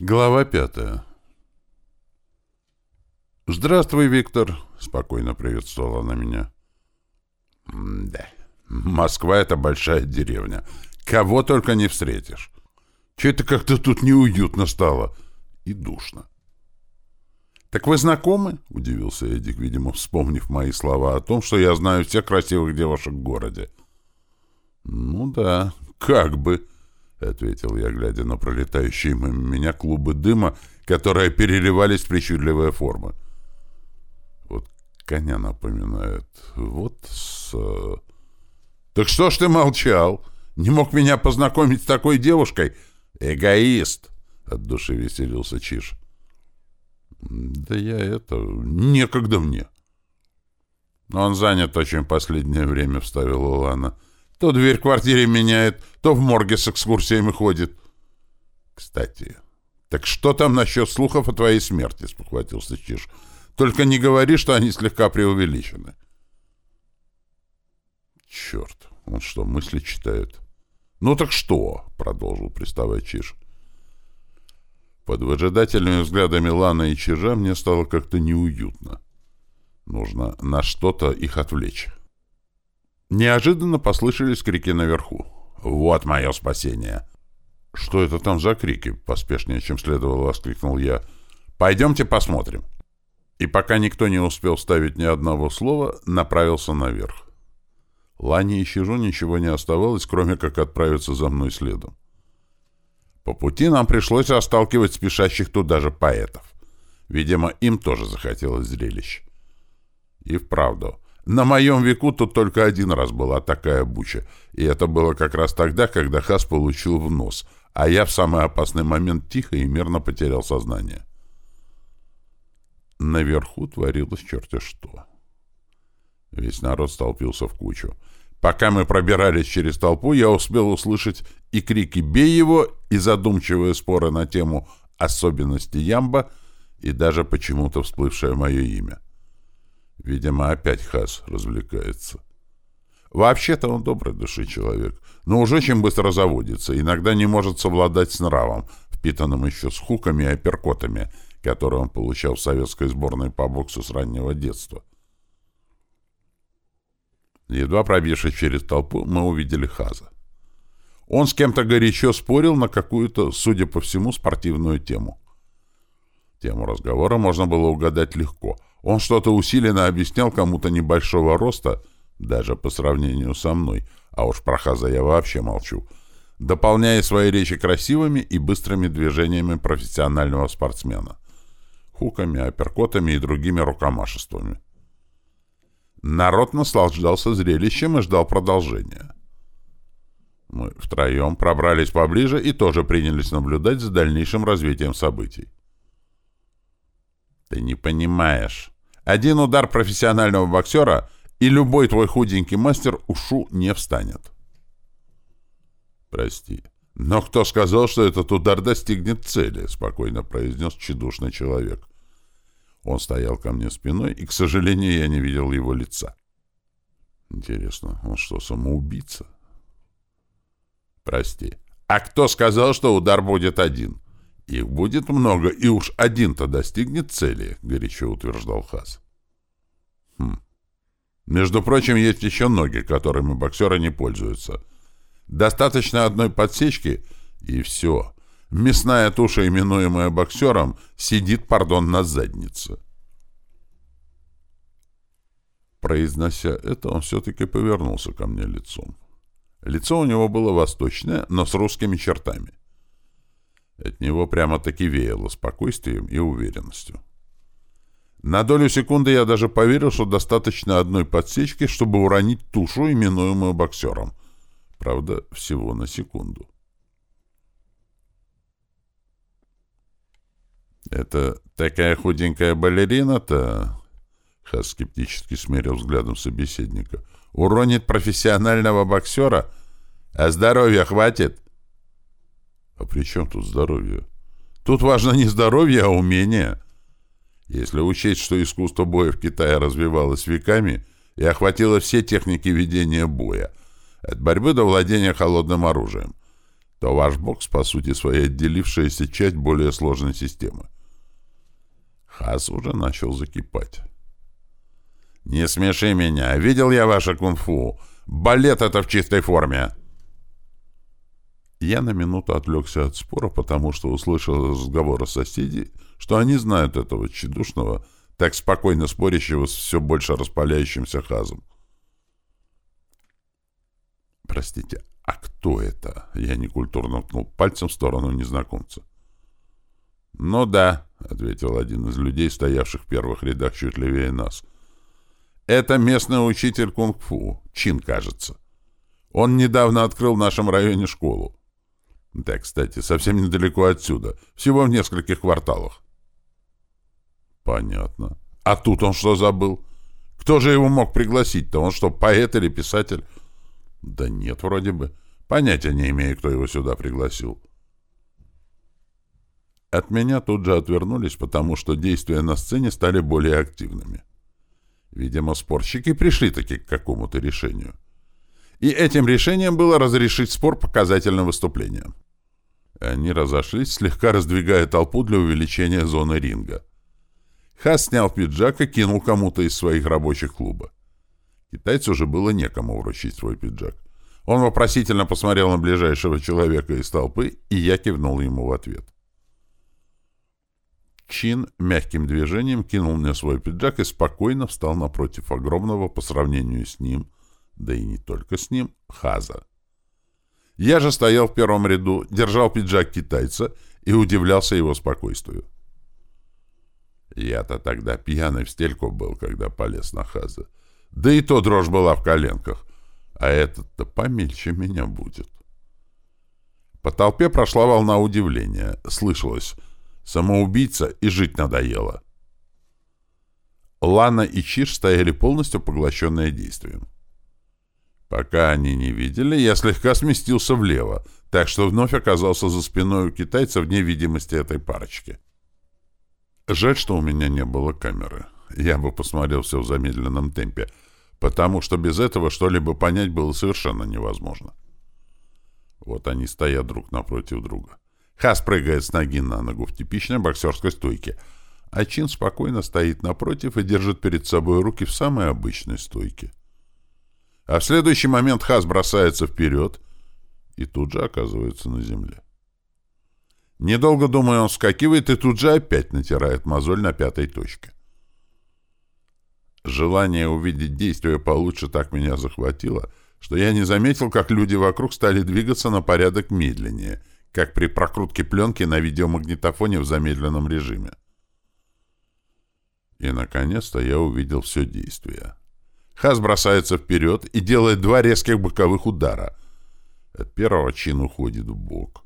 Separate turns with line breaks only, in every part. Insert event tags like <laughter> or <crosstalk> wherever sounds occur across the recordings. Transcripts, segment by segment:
Глава пятая. «Здравствуй, Виктор», — спокойно приветствовала она меня. «Да, Москва — это большая деревня. Кого только не встретишь. Че-то как-то тут неуютно стало и душно». «Так вы знакомы?» — удивился Эдик, видимо, вспомнив мои слова о том, что я знаю всех красивых девушек в городе. «Ну да, как бы», — ответил я, глядя на пролетающие мимо меня клубы дыма, которые переливались в причудливые формы. Вот коня напоминает. Вот с... «Так что ж ты молчал? Не мог меня познакомить с такой девушкой? Эгоист!» — от души веселился Чиж. «Да я это... Некогда мне!» «Он занят очень последнее время», — вставила Лана. То дверь в квартире меняет, то в морге с экскурсиями ходит. Кстати, так что там насчет слухов о твоей смерти, спохватился Чиж. Только не говори, что они слегка преувеличены. Черт, он что, мысли читает? Ну так что? Продолжил приставать Чиж. Под выжидательными взглядами Лана и Чижа мне стало как-то неуютно. Нужно на что-то их отвлечь. Неожиданно послышались крики наверху. «Вот мое спасение!» «Что это там за крики?» — поспешнее, чем следовало, воскликнул я. «Пойдемте посмотрим». И пока никто не успел вставить ни одного слова, направился наверх. Лане и Щежу ничего не оставалось, кроме как отправиться за мной следом. По пути нам пришлось расталкивать спешащих туда же поэтов. Видимо, им тоже захотелось зрелищ. И вправду, на моем веку тут только один раз была такая буча, и это было как раз тогда, когда Хас получил в нос, а я в самый опасный момент тихо и мирно потерял сознание. Наверху творилось черти что. Весь народ столпился в кучу. Пока мы пробирались через толпу, я успел услышать и крики «Бей его!» и задумчивые споры на тему особенности ямба и даже почему-то всплывшее мое имя. Видимо, опять Хас развлекается. Вообще-то он добрый души человек, но уже очень быстро заводится, иногда не может совладать с нравом, впитанным еще с хуками и апперкотами, которые он получал в советской сборной по боксу с раннего детства. Едва пробившись через толпу, мы увидели Хаза. Он с кем-то горячо спорил на какую-то, судя по всему, спортивную тему. Тему разговора можно было угадать легко — он что-то усиленно объяснял кому-то небольшого роста, даже по сравнению со мной, а уж про Хаза я вообще молчу, дополняя свои речи красивыми и быстрыми движениями профессионального спортсмена, хуками, апперкотами и другими рукомашествами. Народ наслаждался зрелищем и ждал продолжения. Мы втроем пробрались поближе и тоже принялись наблюдать за дальнейшим развитием событий. Ты не понимаешь. Один удар профессионального боксера, и любой твой худенький мастер ушу не встанет. Прости. Но кто сказал, что этот удар достигнет цели? Спокойно произнес чедушный человек. Он стоял ко мне спиной, и, к сожалению, я не видел его лица. Интересно, он что, самоубийца? Прости. А кто сказал, что удар будет один? — «Их будет много, и уж один-то достигнет цели», — горячо утверждал Хас. «Хм. Между прочим, есть еще ноги, которыми боксеры не пользуются. Достаточно одной подсечки, и все. Мясная туша, именуемая боксером, сидит, пардон, на заднице». Произнося это, он все-таки повернулся ко мне лицом. Лицо у него было восточное, но с русскими чертами. От него прямо-таки веяло спокойствием и уверенностью. На долю секунды я даже поверил, что достаточно одной подсечки, чтобы уронить тушу, именуемую боксером. Правда, всего на секунду. «Это такая худенькая балерина-то...» Хас скептически смерил взглядом собеседника. «Уронит профессионального боксера? А здоровья хватит?» А при чем тут здоровье? Тут важно не здоровье, а умение. Если учесть, что искусство боя в Китае развивалось веками и охватило все техники ведения боя, от борьбы до владения холодным оружием, то ваш бокс, по сути своей, отделившаяся часть более сложной системы. Хас уже начал закипать. «Не смеши меня! Видел я ваше кунг-фу! Балет это в чистой форме!» Я на минуту отвлекся от спора, потому что услышал разговоры соседей, что они знают этого тщедушного, так спокойно спорящего с все больше распаляющимся хазом. «Простите, а кто это?» Я некультурно ткнул пальцем в сторону незнакомца. «Ну да», — ответил один из людей, стоявших в первых рядах чуть левее нас. «Это местный учитель кунг-фу, Чин, кажется. Он недавно открыл в нашем районе школу. Да, кстати, совсем недалеко отсюда, всего в нескольких кварталах». «Понятно. А тут он что забыл? Кто же его мог пригласить-то? Он что, поэт или писатель?» «Да нет, вроде бы. Понятия не имею, кто его сюда пригласил». От меня тут же отвернулись, потому что действия на сцене стали более активными. Видимо, спорщики пришли-таки к какому-то решению. И этим решением было разрешить спор показательным выступлением. Они разошлись, слегка раздвигая толпу для увеличения зоны ринга. Хас снял пиджак и кинул кому-то из своих рабочих клуба. Китайцу уже было некому вручить свой пиджак. Он вопросительно посмотрел на ближайшего человека из толпы, и я кивнул ему в ответ. Чин мягким движением кинул мне свой пиджак и спокойно встал напротив огромного по сравнению с ним, да и не только с ним, Хаза. Я же стоял в первом ряду, держал пиджак китайца и удивлялся его спокойствию. Я-то тогда пьяный в стельку был, когда полез на Хаза. Да и то дрожь была в коленках. А этот-то помельче меня будет. По толпе прошла волна удивления. Слышалось «самоубийца» и «жить надоело». Лана и Чиш стояли полностью поглощенные действием. Пока они не видели, я слегка сместился влево, так что вновь оказался за спиной у китайца вне видимости этой парочки. Жаль, что у меня не было камеры. Я бы посмотрел все в замедленном темпе, потому что без этого что-либо понять было совершенно невозможно. Вот они стоят друг напротив друга. Хас прыгает с ноги на ногу в типичной боксерской стойке, а Чин спокойно стоит напротив и держит перед собой руки в самой обычной стойке. А в следующий момент Хас бросается вперед и тут же оказывается на земле. Недолго думая, он вскакивает и тут же опять натирает мозоль на пятой точке. Желание увидеть действие получше так меня захватило, что я не заметил, как люди вокруг стали двигаться на порядок медленнее, как при прокрутке пленки на видеомагнитофоне в замедленном режиме. И, наконец-то, я увидел все действие. Хас бросается вперед и делает два резких боковых удара. От первого чин уходит в бок.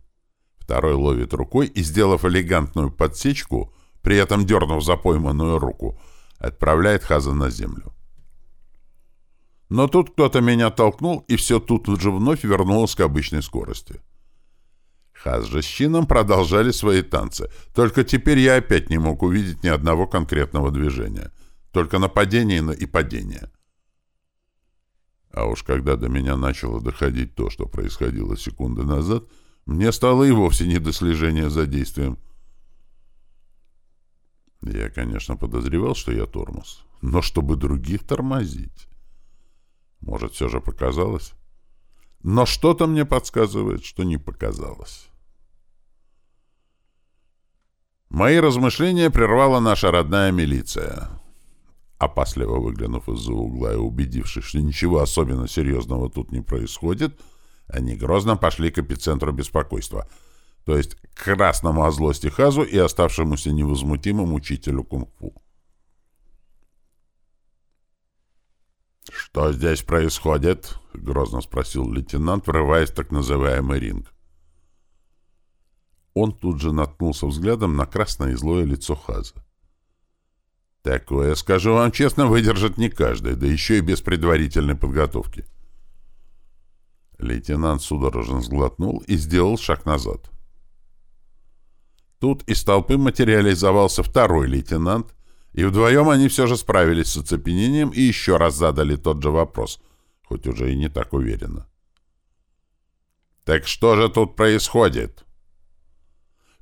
Второй ловит рукой и, сделав элегантную подсечку, при этом дернув за пойманную руку, отправляет Хаза на землю. Но тут кто-то меня толкнул, и все тут же вновь вернулось к обычной скорости. Хаз же с Чином продолжали свои танцы, только теперь я опять не мог увидеть ни одного конкретного движения, только нападение и падение. А уж когда до меня начало доходить то, что происходило секунды назад — мне стало и вовсе не до слежения за действием. Я, конечно, подозревал, что я тормоз, но чтобы других тормозить. Может, все же показалось? Но что-то мне подсказывает, что не показалось. Мои размышления прервала наша родная милиция. Опасливо выглянув из-за угла и убедившись, что ничего особенно серьезного тут не происходит, — они грозно пошли к эпицентру беспокойства, то есть к красному от злости Хазу и оставшемуся невозмутимым учителю кунг-фу. «Что здесь происходит?» — грозно спросил лейтенант, врываясь в так называемый ринг. Он тут же наткнулся взглядом на красное и злое лицо Хаза. «Такое, скажу вам честно, выдержит не каждый, да еще и без предварительной подготовки». Лейтенант судорожно сглотнул и сделал шаг назад. Тут из толпы материализовался второй лейтенант, и вдвоем они все же справились с оцепенением и еще раз задали тот же вопрос, хоть уже и не так уверенно. «Так что же тут происходит?»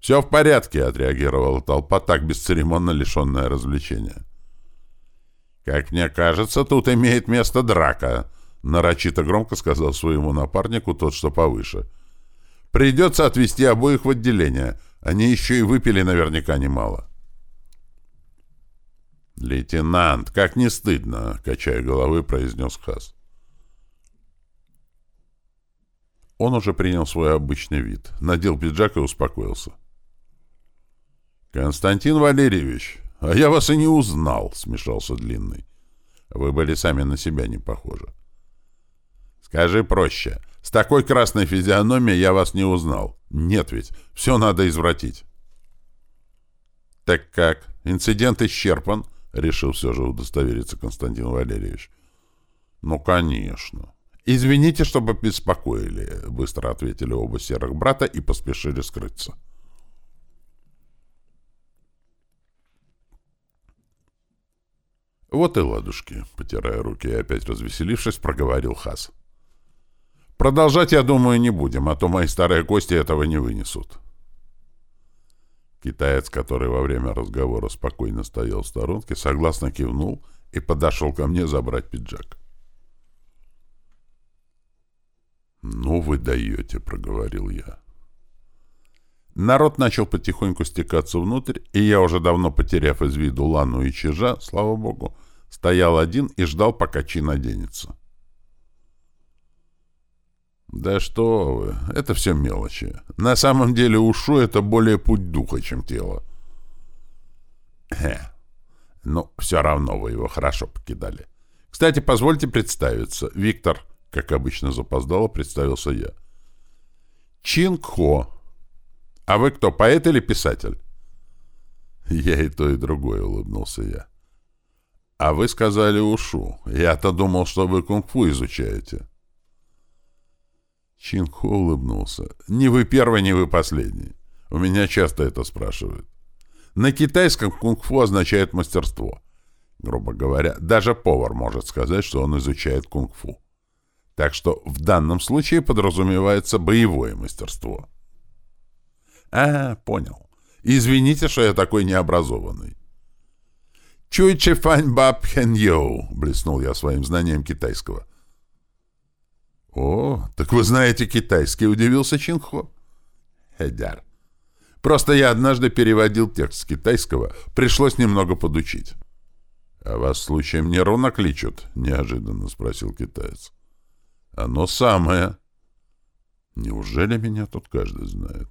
«Все в порядке», — отреагировала толпа, так бесцеремонно лишенная развлечения. «Как мне кажется, тут имеет место драка», — нарочито громко сказал своему напарнику тот, что повыше. «Придется отвезти обоих в отделение. Они еще и выпили наверняка немало». «Лейтенант, как не стыдно!» — качая головы, произнес Хас. Он уже принял свой обычный вид, надел пиджак и успокоился. «Константин Валерьевич, а я вас и не узнал», — смешался Длинный. «Вы были сами на себя не похожи». «Скажи проще. С такой красной физиономией я вас не узнал. Нет ведь, все надо извратить». «Так как? Инцидент исчерпан?» — решил все же удостовериться Константин Валерьевич. «Ну, конечно». «Извините, что побеспокоили», — быстро ответили оба серых брата и поспешили скрыться. «Вот и ладушки», — потирая руки и опять развеселившись, проговорил Хас. «Продолжать, я думаю, не будем, а то мои старые кости этого не вынесут». Китаец, который во время разговора спокойно стоял в сторонке, согласно кивнул и подошел ко мне забрать пиджак. «Ну вы даете», — проговорил я. Народ начал потихоньку стекаться внутрь, и я, уже давно потеряв из виду Лану и Чижа, слава богу, стоял один и ждал, пока Чин оденется. Да что вы, это все мелочи. На самом деле ушу — это более путь духа, чем тело. Хе. Ну, все равно вы его хорошо покидали. Кстати, позвольте представиться. Виктор, как обычно запоздало, представился я. Чин Хо. А вы кто, поэт или писатель? Я и то, и другое, улыбнулся я. А вы сказали ушу. Я-то думал, что вы кунг-фу изучаете. Чинхо улыбнулся. «Не вы первый, не вы последний. У меня часто это спрашивают. На китайском кунг-фу означает мастерство. Грубо говоря, даже повар может сказать, что он изучает кунг-фу. Так что в данном случае подразумевается боевое мастерство». «А, понял. Извините, что я такой необразованный». «Чуй чефань баб хэн йоу», — блеснул я своим знанием китайского. «О, так вы знаете китайский», — удивился Чинхо. «Эдяр. Просто я однажды переводил текст с китайского, пришлось немного подучить». «А вас случаем не ровно кличут?» — неожиданно спросил китаец. «Оно самое». «Неужели меня тут каждый знает?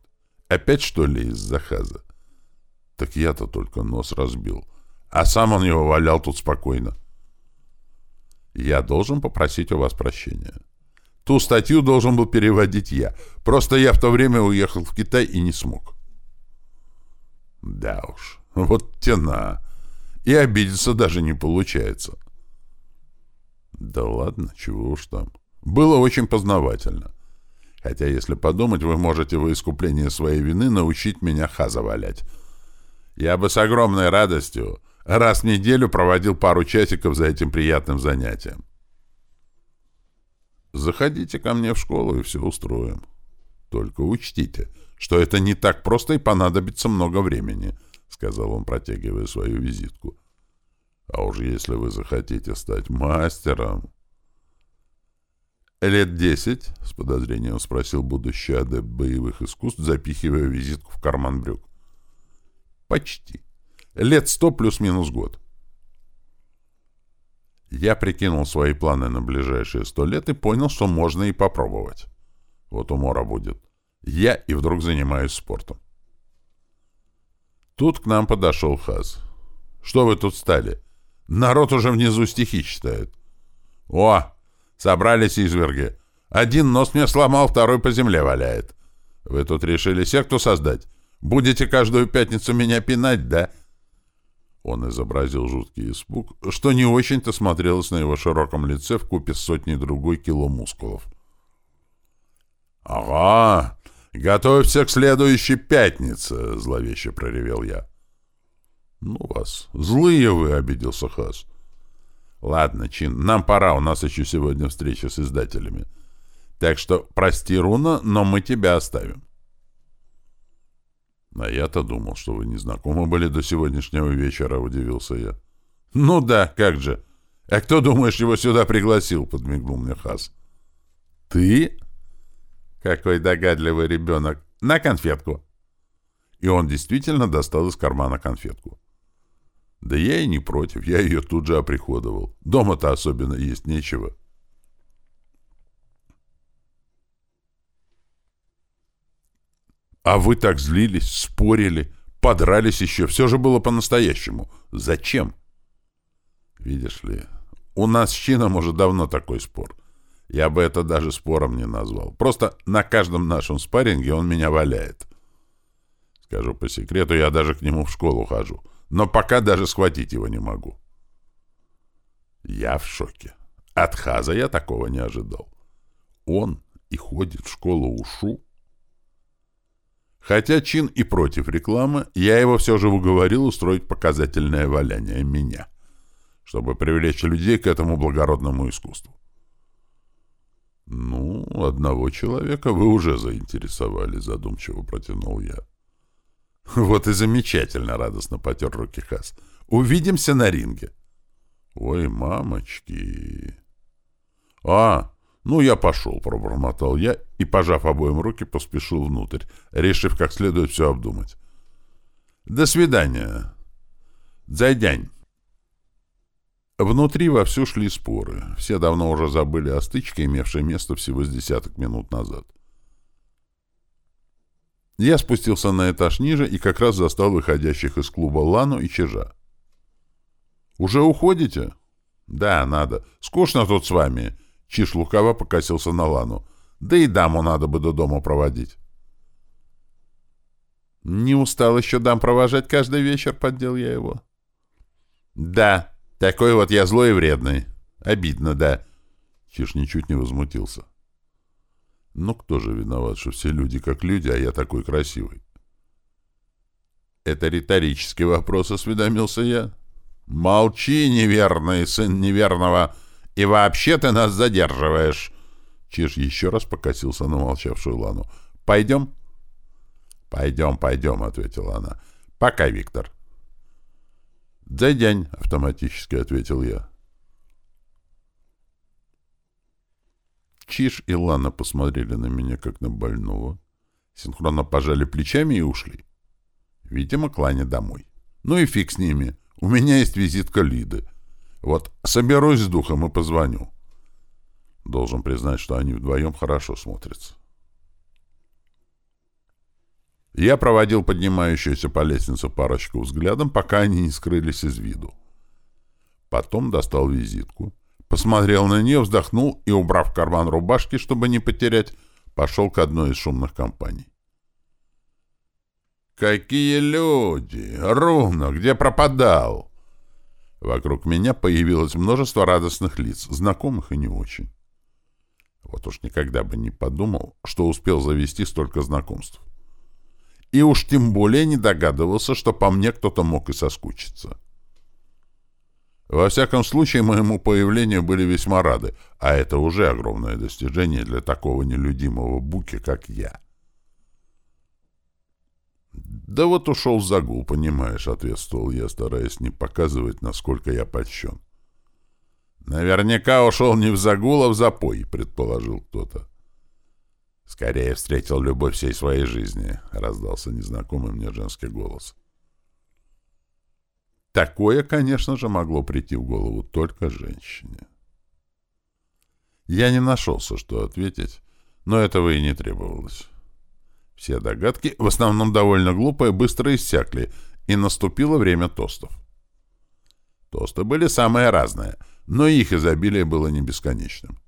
Опять, что ли, из заказа?» «Так я-то только нос разбил, а сам он его валял тут спокойно». «Я должен попросить у вас прощения». Ту статью должен был переводить я. Просто я в то время уехал в Китай и не смог. Да уж, вот тена. И обидеться даже не получается. Да ладно, чего уж там. Было очень познавательно. Хотя, если подумать, вы можете во искупление своей вины научить меня хаза валять. Я бы с огромной радостью раз в неделю проводил пару часиков за этим приятным занятием. Заходите ко мне в школу и все устроим. Только учтите, что это не так просто и понадобится много времени, — сказал он, протягивая свою визитку. А уж если вы захотите стать мастером... «Лет десять?» — с подозрением спросил будущий адепт боевых искусств, запихивая визитку в карман брюк. «Почти. Лет сто плюс-минус год». Я прикинул свои планы на ближайшие сто лет и понял, что можно и попробовать. Вот умора будет. Я и вдруг занимаюсь спортом. Тут к нам подошел Хаз. «Что вы тут стали? Народ уже внизу стихи читает». «О, собрались изверги. Один нос мне сломал, второй по земле валяет. Вы тут решили секту создать? Будете каждую пятницу меня пинать, да?» Он изобразил жуткий испуг, что не очень-то смотрелось на его широком лице в купе с сотней другой кило мускулов. «Ага, готовься к следующей пятнице!» — зловеще проревел я. «Ну вас, злые вы!» — обиделся Хас. «Ладно, Чин, нам пора, у нас еще сегодня встреча с издателями. Так что прости, Руна, но мы тебя оставим. А я-то думал, что вы не знакомы были до сегодняшнего вечера, удивился я. Ну да, как же. А кто, думаешь, его сюда пригласил? Подмигнул мне Хас. Ты? Какой догадливый ребенок. На конфетку. И он действительно достал из кармана конфетку. Да я и не против, я ее тут же оприходовал. Дома-то особенно есть нечего. А вы так злились, спорили, подрались еще. Все же было по-настоящему. Зачем? Видишь ли, у нас с Чином уже давно такой спор. Я бы это даже спором не назвал. Просто на каждом нашем спарринге он меня валяет. Скажу по секрету, я даже к нему в школу хожу. Но пока даже схватить его не могу. Я в шоке. От Хаза я такого не ожидал. Он и ходит в школу Ушу. Хотя Чин и против рекламы, я его все же уговорил устроить показательное валяние меня, чтобы привлечь людей к этому благородному искусству. «Ну, одного человека вы уже заинтересовали», — задумчиво протянул я. <laughs> «Вот и замечательно!» — радостно потер руки Хас. «Увидимся на ринге!» «Ой, мамочки!» «А, ну я пошел!» — пробормотал я и, пожав обоим руки, поспешил внутрь, решив как следует все обдумать. «До свидания!» «Зайдянь!» Внутри вовсю шли споры. Все давно уже забыли о стычке, имевшей место всего с десяток минут назад. Я спустился на этаж ниже и как раз застал выходящих из клуба Лану и Чижа. «Уже уходите?» «Да, надо. Скучно тут с вами». Чиж лукаво покосился на Лану. «Да и даму надо бы до дома проводить». «Не устал еще дам провожать каждый вечер?» — поддел я его. «Да», такой вот я злой и вредный. Обидно, да. Чиж ничуть не возмутился. Ну, кто же виноват, что все люди как люди, а я такой красивый? Это риторический вопрос, осведомился я. Молчи, неверный сын неверного, и вообще ты нас задерживаешь. Чиж еще раз покосился на молчавшую Лану. Пойдем? Пойдем, пойдем, ответила она. Пока, Виктор. «Дзэдянь», — автоматически ответил я. Чиш и Лана посмотрели на меня, как на больного. Синхронно пожали плечами и ушли. Видимо, кланя домой. Ну и фиг с ними. У меня есть визитка Лиды. Вот соберусь с духом и позвоню. Должен признать, что они вдвоем хорошо смотрятся. Я проводил поднимающуюся по лестнице парочку взглядом, пока они не скрылись из виду. Потом достал визитку, посмотрел на нее, вздохнул и, убрав карман рубашки, чтобы не потерять, пошел к одной из шумных компаний. «Какие люди! Руна, где пропадал?» Вокруг меня появилось множество радостных лиц, знакомых и не очень. Вот уж никогда бы не подумал, что успел завести столько знакомств и уж тем более не догадывался, что по мне кто-то мог и соскучиться. Во всяком случае, моему появлению были весьма рады, а это уже огромное достижение для такого нелюдимого буки, как я. «Да вот ушел в загул, понимаешь», — ответствовал я, стараясь не показывать, насколько я польщен. «Наверняка ушел не в загул, а в запой», — предположил кто-то. «Скорее встретил любовь всей своей жизни», — раздался незнакомый мне женский голос. Такое, конечно же, могло прийти в голову только женщине. Я не нашелся, что ответить, но этого и не требовалось. Все догадки, в основном довольно глупые, быстро иссякли, и наступило время тостов. Тосты были самые разные, но их изобилие было не бесконечным.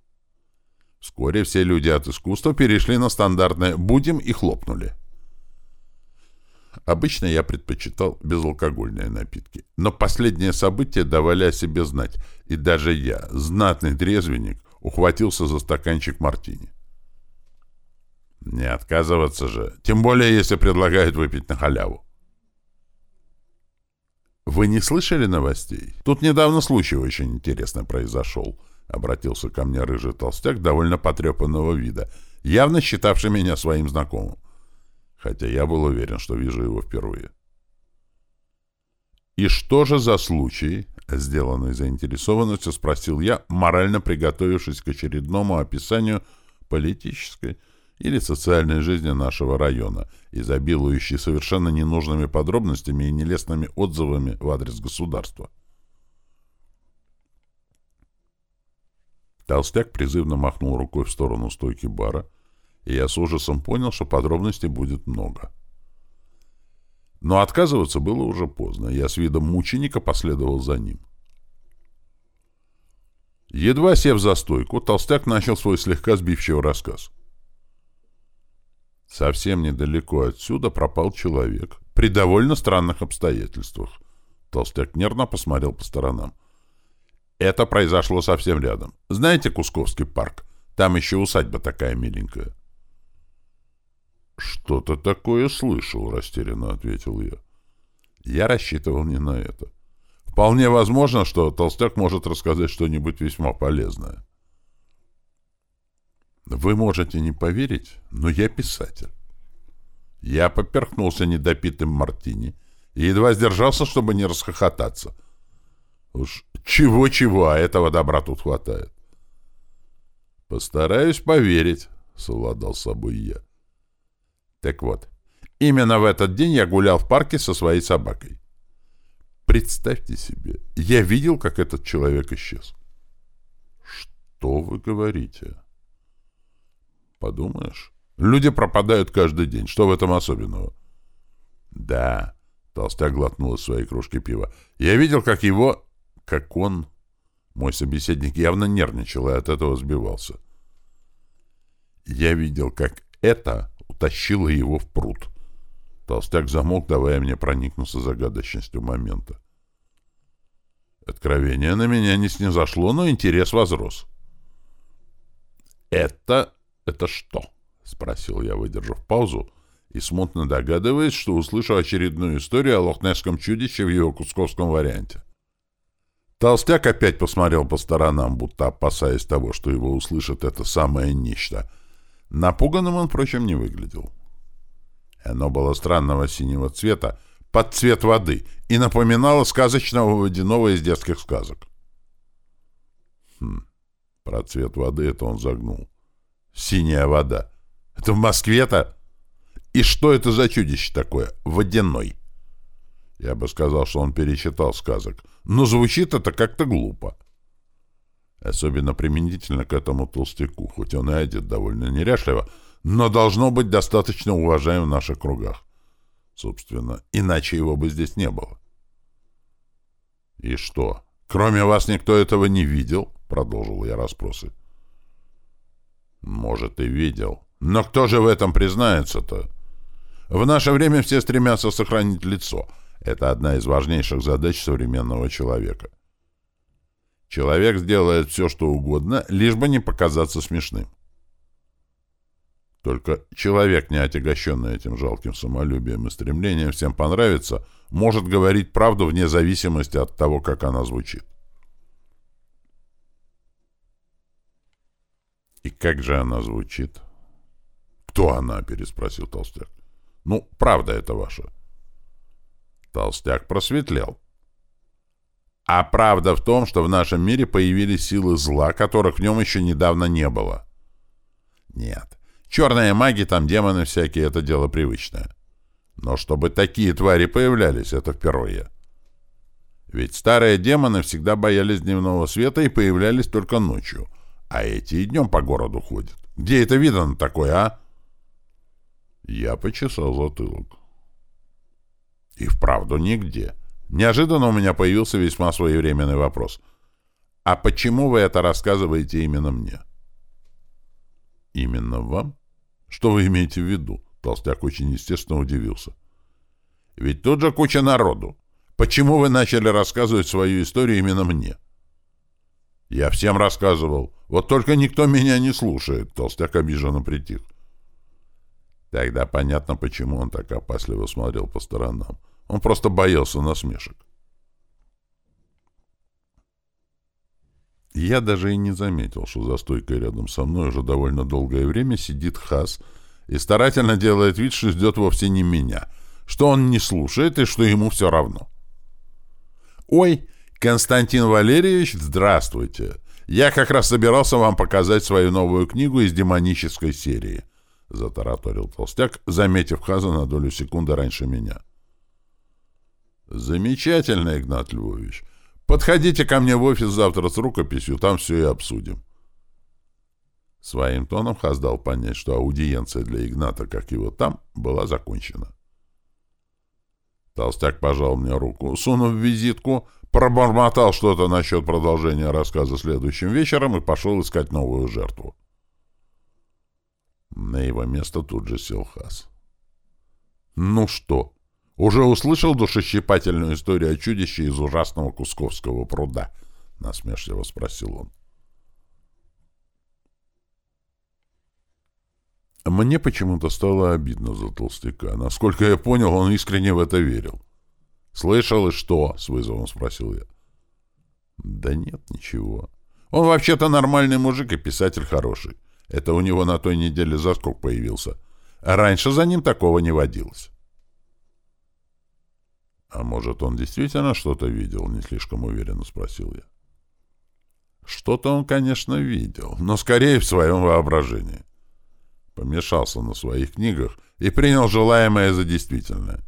Вскоре все люди от искусства перешли на стандартное «будем» и хлопнули. Обычно я предпочитал безалкогольные напитки, но последние события давали о себе знать, и даже я, знатный трезвенник, ухватился за стаканчик мартини. Не отказываться же, тем более, если предлагают выпить на халяву. Вы не слышали новостей? Тут недавно случай очень интересный произошел — Обратился ко мне рыжий толстяк довольно потрепанного вида, явно считавший меня своим знакомым. Хотя я был уверен, что вижу его впервые. «И что же за случай?» — сделанной заинтересованностью спросил я, морально приготовившись к очередному описанию политической или социальной жизни нашего района, изобилующей совершенно ненужными подробностями и нелестными отзывами в адрес государства. Толстяк призывно махнул рукой в сторону стойки бара, и я с ужасом понял, что подробностей будет много. Но отказываться было уже поздно, я с видом мученика последовал за ним. Едва сев за стойку, толстяк начал свой слегка сбивчивый рассказ. Совсем недалеко отсюда пропал человек, при довольно странных обстоятельствах. Толстяк нервно посмотрел по сторонам. Это произошло совсем рядом. Знаете Кусковский парк? Там еще усадьба такая миленькая. «Что-то такое слышал», — растерянно ответил я. Я рассчитывал не на это. Вполне возможно, что Толстяк может рассказать что-нибудь весьма полезное. Вы можете не поверить, но я писатель. Я поперхнулся недопитым мартини и едва сдержался, чтобы не расхохотаться. Уж чего-чего, а этого добра тут хватает. Постараюсь поверить, — совладал с собой я. Так вот, именно в этот день я гулял в парке со своей собакой. Представьте себе, я видел, как этот человек исчез. Что вы говорите? Подумаешь, люди пропадают каждый день. Что в этом особенного? Да, толстяк глотнул из своей кружки пива. Я видел, как его как он... Мой собеседник явно нервничал и от этого сбивался. Я видел, как это утащило его в пруд. Толстяк замолк, давая мне проникнуться загадочностью момента. Откровение на меня не снизошло, но интерес возрос. «Это... это что?» — спросил я, выдержав паузу, и смутно догадываясь, что услышу очередную историю о лохнесском чудище в его кусковском варианте. Толстяк опять посмотрел по сторонам, будто опасаясь того, что его услышит это самое нечто. Напуганным он, впрочем, не выглядел. Оно было странного синего цвета, под цвет воды, и напоминало сказочного водяного из детских сказок. Хм, про цвет воды это он загнул. Синяя вода. Это в Москве-то? И что это за чудище такое? Водяной. Я бы сказал, что он перечитал сказок. Но звучит это как-то глупо. Особенно применительно к этому толстяку, хоть он и одет довольно неряшливо, но должно быть достаточно уважаем в наших кругах. Собственно, иначе его бы здесь не было. «И что, кроме вас никто этого не видел?» — продолжил я расспросы. «Может, и видел. Но кто же в этом признается-то? В наше время все стремятся сохранить лицо — это одна из важнейших задач современного человека. Человек сделает все, что угодно, лишь бы не показаться смешным. Только человек, не отягощенный этим жалким самолюбием и стремлением всем понравиться, может говорить правду вне зависимости от того, как она звучит. «И как же она звучит?» «Кто она?» — переспросил Толстяк. «Ну, правда это ваша». Толстяк просветлел. А правда в том, что в нашем мире появились силы зла, которых в нем еще недавно не было. Нет, черные маги, там демоны всякие, это дело привычное. Но чтобы такие твари появлялись, это впервые. Ведь старые демоны всегда боялись дневного света и появлялись только ночью, а эти и днем по городу ходят. Где это видно такое, а? Я почесал затылок. И вправду нигде. Неожиданно у меня появился весьма своевременный вопрос. «А почему вы это рассказываете именно мне?» «Именно вам? Что вы имеете в виду?» Толстяк очень естественно удивился. «Ведь тут же куча народу. Почему вы начали рассказывать свою историю именно мне?» «Я всем рассказывал. Вот только никто меня не слушает», — Толстяк обиженно притих. Тогда понятно, почему он так опасливо смотрел по сторонам. Он просто боялся насмешек. Я даже и не заметил, что за стойкой рядом со мной уже довольно долгое время сидит Хас и старательно делает вид, что ждет вовсе не меня, что он не слушает и что ему все равно. «Ой, Константин Валерьевич, здравствуйте! Я как раз собирался вам показать свою новую книгу из демонической серии», — затараторил толстяк, заметив Хаза на долю секунды раньше меня. «Замечательно, Игнат Львович. Подходите ко мне в офис завтра с рукописью, там все и обсудим». Своим тоном Хаз дал понять, что аудиенция для Игната, как его там, была закончена. Толстяк пожал мне руку, сунув визитку, пробормотал что-то насчет продолжения рассказа следующим вечером и пошел искать новую жертву. На его место тут же сел Хас. «Ну что, уже услышал душещипательную историю о чудище из ужасного Кусковского пруда?» — насмешливо спросил он. Мне почему-то стало обидно за толстяка. Насколько я понял, он искренне в это верил. «Слышал и что?» — с вызовом спросил я. «Да нет, ничего. Он вообще-то нормальный мужик и писатель хороший. Это у него на той неделе заскок появился. А раньше за ним такого не водилось». «А может, он действительно что-то видел?» — не слишком уверенно спросил я. «Что-то он, конечно, видел, но скорее в своем воображении. Помешался на своих книгах и принял желаемое за действительное.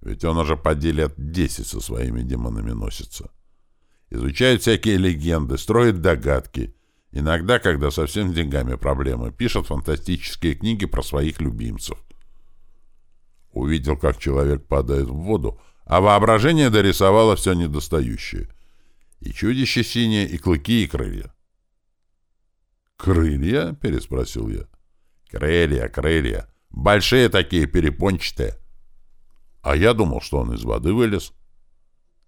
Ведь он уже поди лет десять со своими демонами носится. Изучает всякие легенды, строит догадки. Иногда, когда совсем с деньгами проблемы, пишет фантастические книги про своих любимцев. Увидел, как человек падает в воду, а воображение дорисовало все недостающее. И чудище синее, и клыки, и крылья. «Крылья?» — переспросил я. Крылья, крылья. Большие такие, перепончатые. А я думал, что он из воды вылез.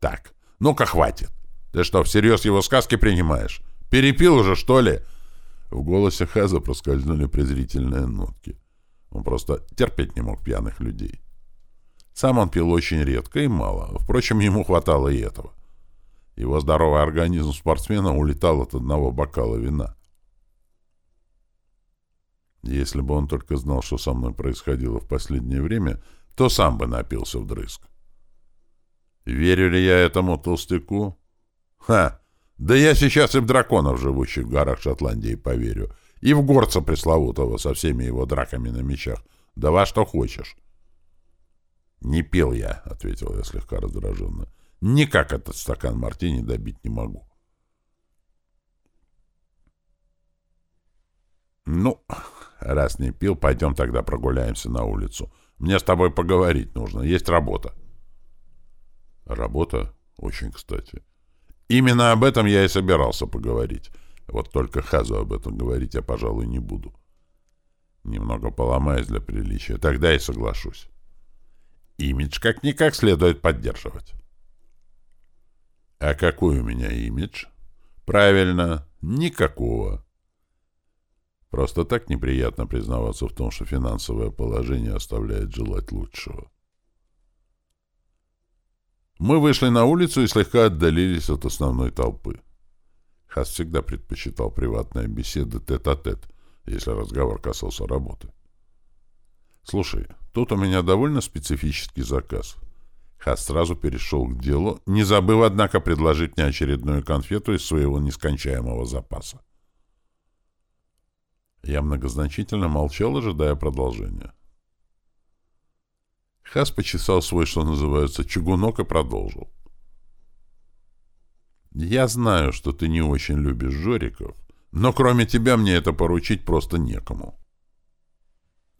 Так, ну-ка хватит. Ты что, всерьез его сказки принимаешь? Перепил уже, что ли? В голосе Хаза проскользнули презрительные нотки. Он просто терпеть не мог пьяных людей. Сам он пил очень редко и мало. Впрочем, ему хватало и этого. Его здоровый организм спортсмена улетал от одного бокала вина. Если бы он только знал, что со мной происходило в последнее время, то сам бы напился вдрызг. Верю ли я этому толстяку? Ха! Да я сейчас и в драконов, живущих в горах Шотландии, поверю. И в горца пресловутого со всеми его драками на мечах. Да во что хочешь. «Не пил я», — ответил я слегка раздраженно. «Никак этот стакан мартини добить не могу». «Ну, Раз не пил, пойдем тогда прогуляемся на улицу. Мне с тобой поговорить нужно. Есть работа. Работа? Очень кстати. Именно об этом я и собирался поговорить. Вот только Хазу об этом говорить я, пожалуй, не буду. Немного поломаюсь для приличия. Тогда и соглашусь. Имидж как-никак следует поддерживать. А какой у меня имидж? Правильно, никакого. Просто так неприятно признаваться в том, что финансовое положение оставляет желать лучшего. Мы вышли на улицу и слегка отдалились от основной толпы. Хас всегда предпочитал приватные беседы тет-а-тет, -тет, если разговор касался работы. «Слушай, тут у меня довольно специфический заказ». Хас сразу перешел к делу, не забыв, однако, предложить мне очередную конфету из своего нескончаемого запаса. Я многозначительно молчал, ожидая продолжения. Хас почесал свой, что называется, чугунок и продолжил. «Я знаю, что ты не очень любишь Жориков, но кроме тебя мне это поручить просто некому».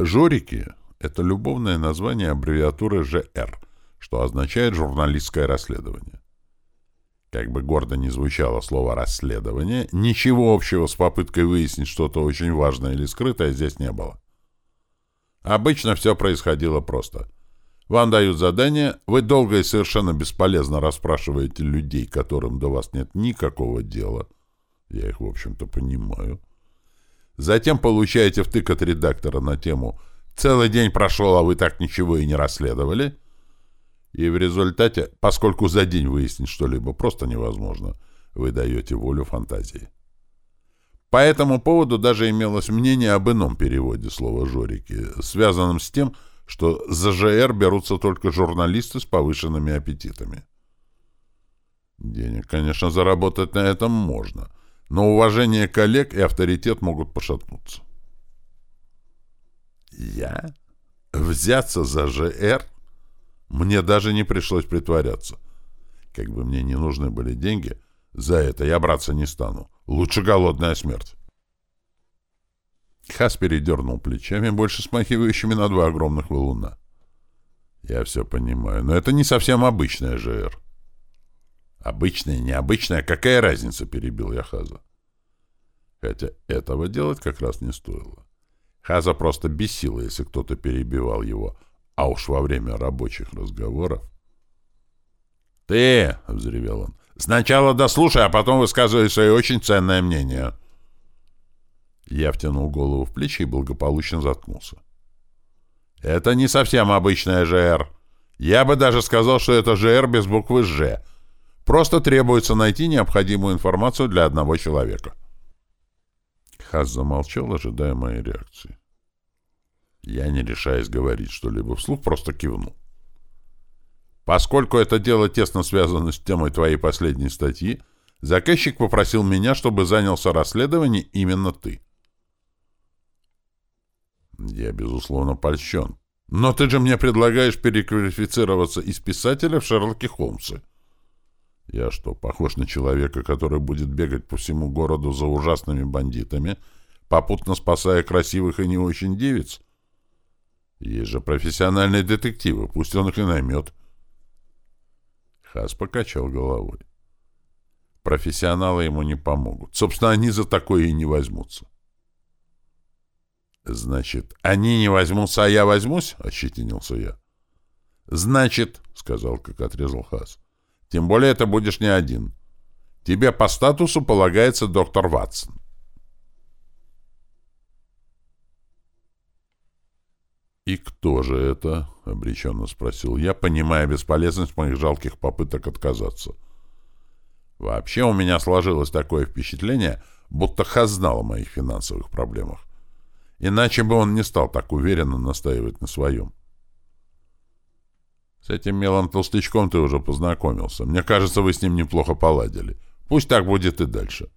«Жорики» — это любовное название аббревиатуры ЖР, что означает «журналистское расследование». Как бы гордо ни звучало слово «расследование», ничего общего с попыткой выяснить что-то очень важное или скрытое здесь не было. Обычно все происходило просто. Вам дают задание, вы долго и совершенно бесполезно расспрашиваете людей, которым до вас нет никакого дела. Я их, в общем-то, понимаю. Затем получаете втык от редактора на тему «Целый день прошел, а вы так ничего и не расследовали», и в результате, поскольку за день выяснить что-либо просто невозможно, вы даете волю фантазии. По этому поводу даже имелось мнение об ином переводе слова «жорики», связанном с тем, что за ЖР берутся только журналисты с повышенными аппетитами. Денег, конечно, заработать на этом можно, но уважение коллег и авторитет могут пошатнуться. Я? Взяться за ЖР? Мне даже не пришлось притворяться. Как бы мне не нужны были деньги, за это я браться не стану. Лучше голодная смерть. Хас передернул плечами, больше смахивающими на два огромных валуна. Я все понимаю, но это не совсем обычная ЖР. Обычная, необычная, какая разница, перебил я Хаза. Хотя этого делать как раз не стоило. Хаза просто бесило, если кто-то перебивал его, а уж во время рабочих разговоров. «Ты!» — взревел он. «Сначала дослушай, а потом высказывай свое очень ценное мнение». Я втянул голову в плечи и благополучно заткнулся. «Это не совсем обычная ЖР. Я бы даже сказал, что это ЖР без буквы «Ж». Просто требуется найти необходимую информацию для одного человека». Хас замолчал, ожидая моей реакции. Я, не решаясь говорить что-либо вслух, просто кивнул. Поскольку это дело тесно связано с темой твоей последней статьи, заказчик попросил меня, чтобы занялся расследованием именно ты. Я, безусловно, польщен. Но ты же мне предлагаешь переквалифицироваться из писателя в Шерлоке Холмсы. Я что, похож на человека, который будет бегать по всему городу за ужасными бандитами, попутно спасая красивых и не очень девиц? Есть же профессиональные детективы, пусть он их и наймет. Хас покачал головой. Профессионалы ему не помогут. Собственно, они за такое и не возьмутся. «Значит, они не возьмутся, а я возьмусь?» — ощетинился я. «Значит», — сказал, как отрезал Хас, — «тем более это будешь не один. Тебе по статусу полагается доктор Ватсон. «И кто же это?» — обреченно спросил я, понимая бесполезность моих жалких попыток отказаться. Вообще у меня сложилось такое впечатление, будто Хас знал о моих финансовых проблемах. Иначе бы он не стал так уверенно настаивать на своем. С этим мелом толстячком ты уже познакомился. Мне кажется, вы с ним неплохо поладили. Пусть так будет и дальше.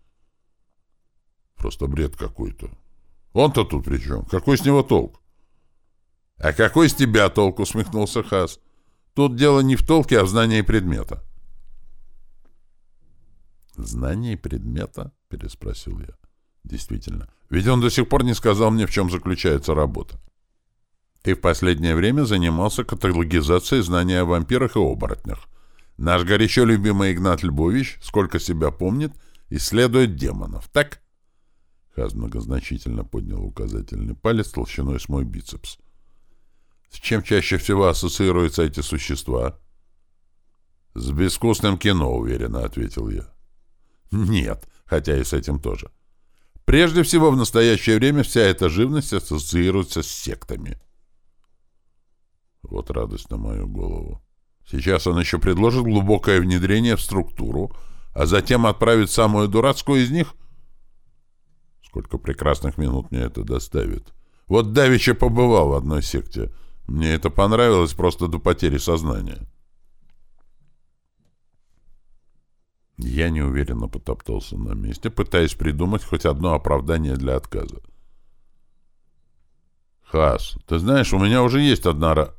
Просто бред какой-то. Он-то тут при чем? Какой с него толк? «А какой с тебя толк?» — усмехнулся Хас. «Тут дело не в толке, а в знании предмета». «Знание предмета?» — переспросил я. «Действительно. Ведь он до сих пор не сказал мне, в чем заключается работа. Ты в последнее время занимался каталогизацией знания о вампирах и оборотнях. Наш горячо любимый Игнат Львович, сколько себя помнит, исследует демонов, так?» Хаз многозначительно поднял указательный палец толщиной с мой бицепс. — с чем чаще всего ассоциируются эти существа? С безвкусным кино, уверенно ответил я. Нет, хотя и с этим тоже. Прежде всего, в настоящее время вся эта живность ассоциируется с сектами. Вот радость на мою голову. Сейчас он еще предложит глубокое внедрение в структуру, а затем отправит самую дурацкую из них. Сколько прекрасных минут мне это доставит. Вот Давича побывал в одной секте — мне это понравилось просто до потери сознания. Я неуверенно потоптался на месте, пытаясь придумать хоть одно оправдание для отказа. «Хас, ты знаешь, у меня уже есть одна ра...»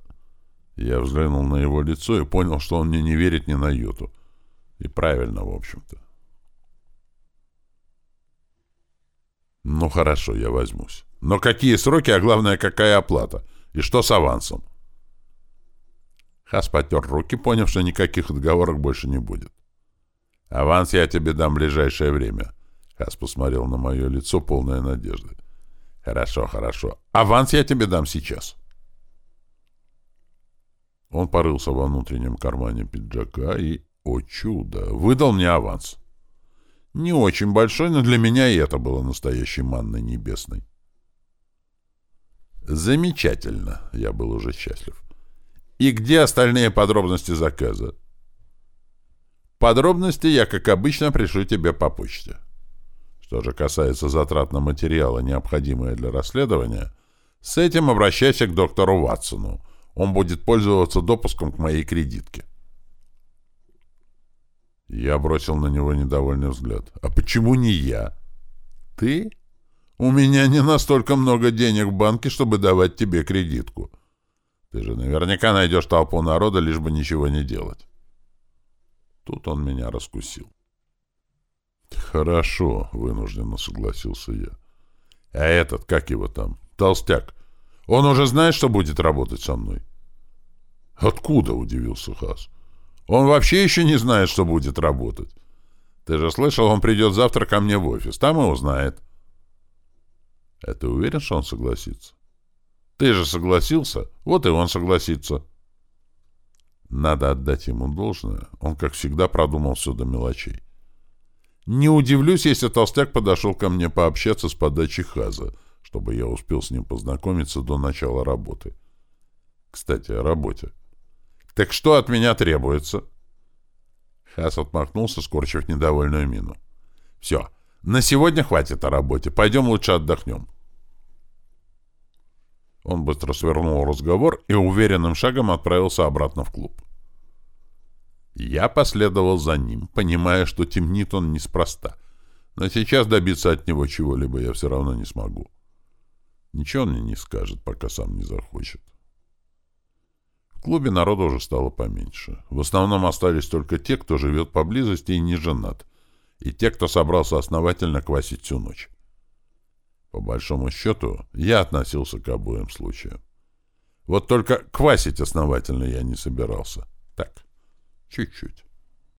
Я взглянул на его лицо и понял, что он мне не верит ни на йоту. И правильно, в общем-то. «Ну хорошо, я возьмусь. Но какие сроки, а главное, какая оплата?» И что с авансом? Хас потер руки, поняв, что никаких отговорок больше не будет. «Аванс я тебе дам в ближайшее время». Хас посмотрел на мое лицо, полное надежды. «Хорошо, хорошо. Аванс я тебе дам сейчас». Он порылся во внутреннем кармане пиджака и, о чудо, выдал мне аванс. Не очень большой, но для меня и это было настоящей манной небесной. Замечательно, я был уже счастлив. И где остальные подробности заказа? Подробности я, как обычно, пришлю тебе по почте. Что же касается затрат на материалы, необходимые для расследования, с этим обращайся к доктору Ватсону. Он будет пользоваться допуском к моей кредитке. Я бросил на него недовольный взгляд. «А почему не я?» «Ты? У меня не настолько много денег в банке, чтобы давать тебе кредитку. Ты же наверняка найдешь толпу народа, лишь бы ничего не делать». Тут он меня раскусил. «Хорошо», — вынужденно согласился я. «А этот, как его там, толстяк, он уже знает, что будет работать со мной?» «Откуда?» — удивился Хас. Он вообще еще не знает, что будет работать. Ты же слышал, он придет завтра ко мне в офис. Там и узнает. А ты уверен, что он согласится? Ты же согласился, вот и он согласится. Надо отдать ему должное. Он, как всегда, продумал все до мелочей. Не удивлюсь, если толстяк подошел ко мне пообщаться с подачи Хаза, чтобы я успел с ним познакомиться до начала работы. Кстати, о работе. «Так что от меня требуется?» Хас отмахнулся, скорчив недовольную мину. «Все, на сегодня хватит о работе. Пойдем лучше отдохнем». Он быстро свернул разговор и уверенным шагом отправился обратно в клуб. Я последовал за ним, понимая, что темнит он неспроста. Но сейчас добиться от него чего-либо я все равно не смогу. Ничего мне не скажет, пока сам не захочет. В клубе народу уже стало поменьше. В основном остались только те, кто живет поблизости и не женат, и те, кто собрался основательно квасить всю ночь. По большому счету, я относился к обоим случаям. Вот только квасить основательно я не собирался. Так, чуть-чуть.